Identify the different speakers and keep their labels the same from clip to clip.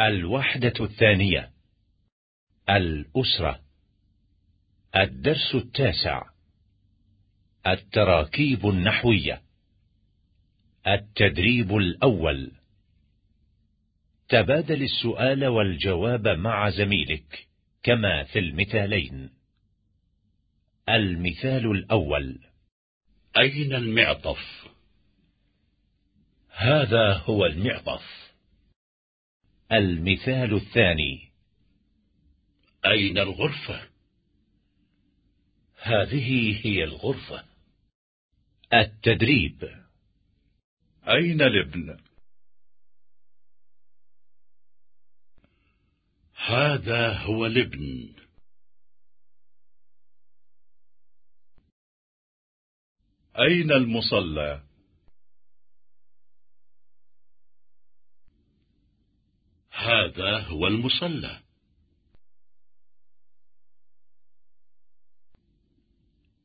Speaker 1: الوحدة الثانية الأسرة. الدرس التاسع التراكيب النحوية. التدريب الأول. تبادل السؤال والجواب مع زميلك كما في المثالين. المثال الأول.
Speaker 2: أين المعطف؟
Speaker 1: هذا هو المعطف. المثال الثاني
Speaker 2: أين الغرفة؟
Speaker 1: هذه هي الغرفة التدريب
Speaker 2: أين الابن؟ هذا هو الابن أين المصلى؟ هذا هو المصلى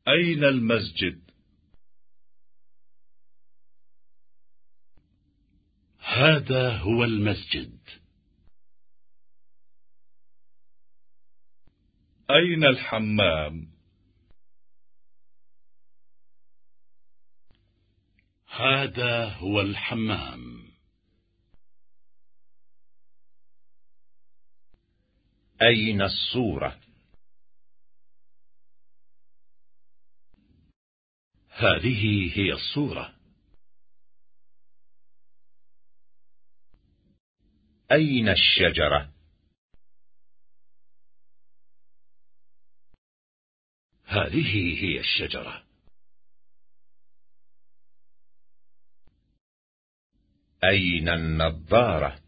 Speaker 2: أين المسجد؟ هذا هو المسجد أين الحمام؟ هذا هو الحمام
Speaker 1: أين الصورة؟
Speaker 2: هذه هي الصورة
Speaker 1: أين الشجرة؟
Speaker 2: هذه هي الشجرة
Speaker 1: أين النظارة؟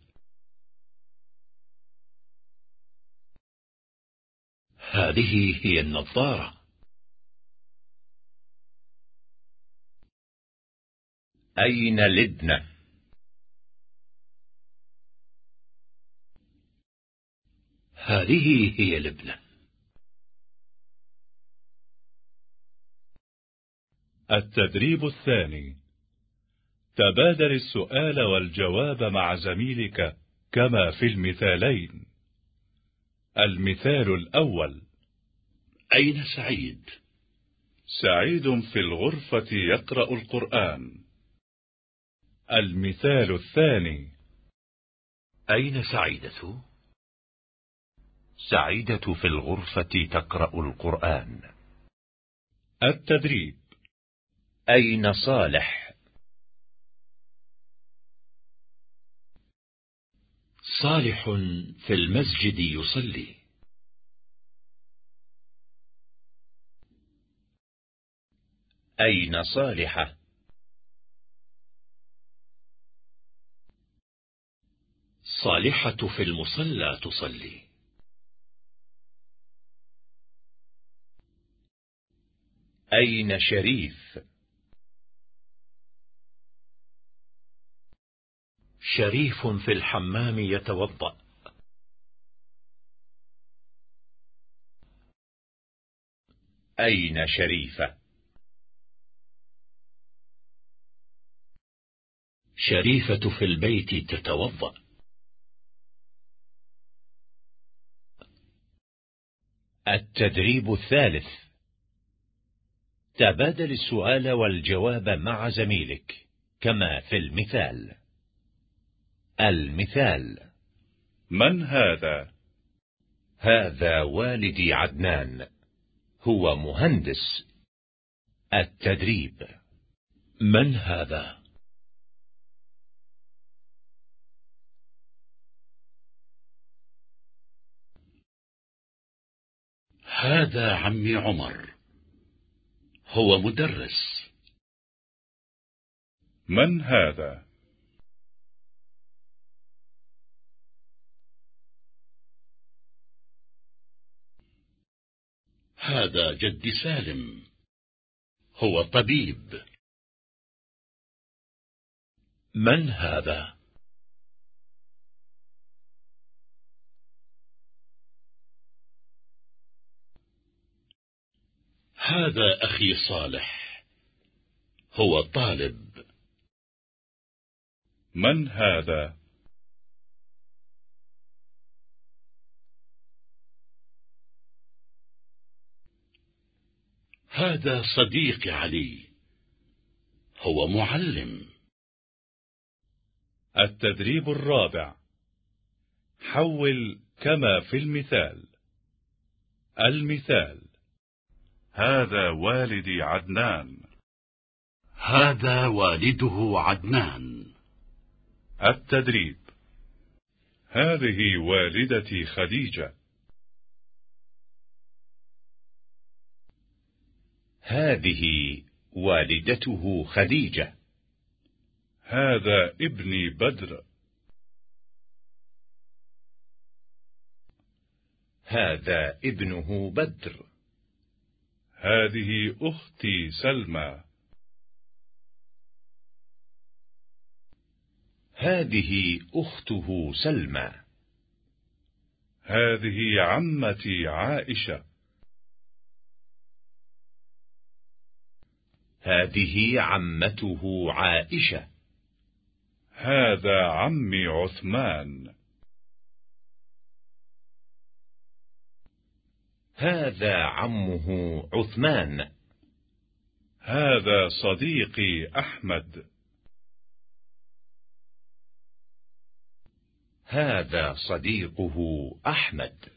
Speaker 2: هذه هي النظارة.
Speaker 1: أين لدنة؟
Speaker 2: هذه هي لبنة
Speaker 3: التدريب الثاني. تبادل السؤال والجواب مع زميلك كما في المثالين. المثال الأول.
Speaker 2: أين سعيد؟
Speaker 3: سعيد في الغرفة يقرأ القرآن المثال الثاني
Speaker 2: أين سعيدة؟
Speaker 1: سعيدة في الغرفة تقرأ القرآن
Speaker 3: التدريب
Speaker 1: أين صالح؟
Speaker 2: صالح في المسجد يصلي
Speaker 1: أين صالحة؟
Speaker 2: صالحة في المصلى تصلي
Speaker 1: أين شريف؟
Speaker 2: شريف في الحمام يتوضأ
Speaker 1: أين شريفة؟
Speaker 2: شريفة في البيت تتوضأ.
Speaker 1: التدريب الثالث. تبادل السؤال والجواب مع زميلك كما في المثال. المثال.
Speaker 3: من هذا؟
Speaker 1: هذا والدي عدنان. هو مهندس. التدريب.
Speaker 2: من هذا؟ هذا عمي عمر هو مدرس
Speaker 3: من هذا؟
Speaker 2: هذا جدي سالم هو طبيب من هذا؟ هذا أخي صالح هو طالب.
Speaker 3: من هذا؟
Speaker 2: هذا صديقي علي هو معلم.
Speaker 3: التدريب الرابع. حول كما في المثال. المثال. هذا والدي عدنان.
Speaker 2: هذا والده عدنان.
Speaker 3: التدريب. هذه والدتي خديجة.
Speaker 1: هذه والدته خديجة.
Speaker 3: هذا ابني بدر.
Speaker 1: هذا ابنه بدر.
Speaker 3: هذه أختي سلمى.
Speaker 1: هذه أخته سلمى.
Speaker 3: هذه عمتي عائشة.
Speaker 1: هذه عمته عائشة.
Speaker 3: هذا عمي عثمان.
Speaker 1: هذا عمه عثمان.
Speaker 3: هذا صديقي أحمد.
Speaker 1: هذا صديقه أحمد.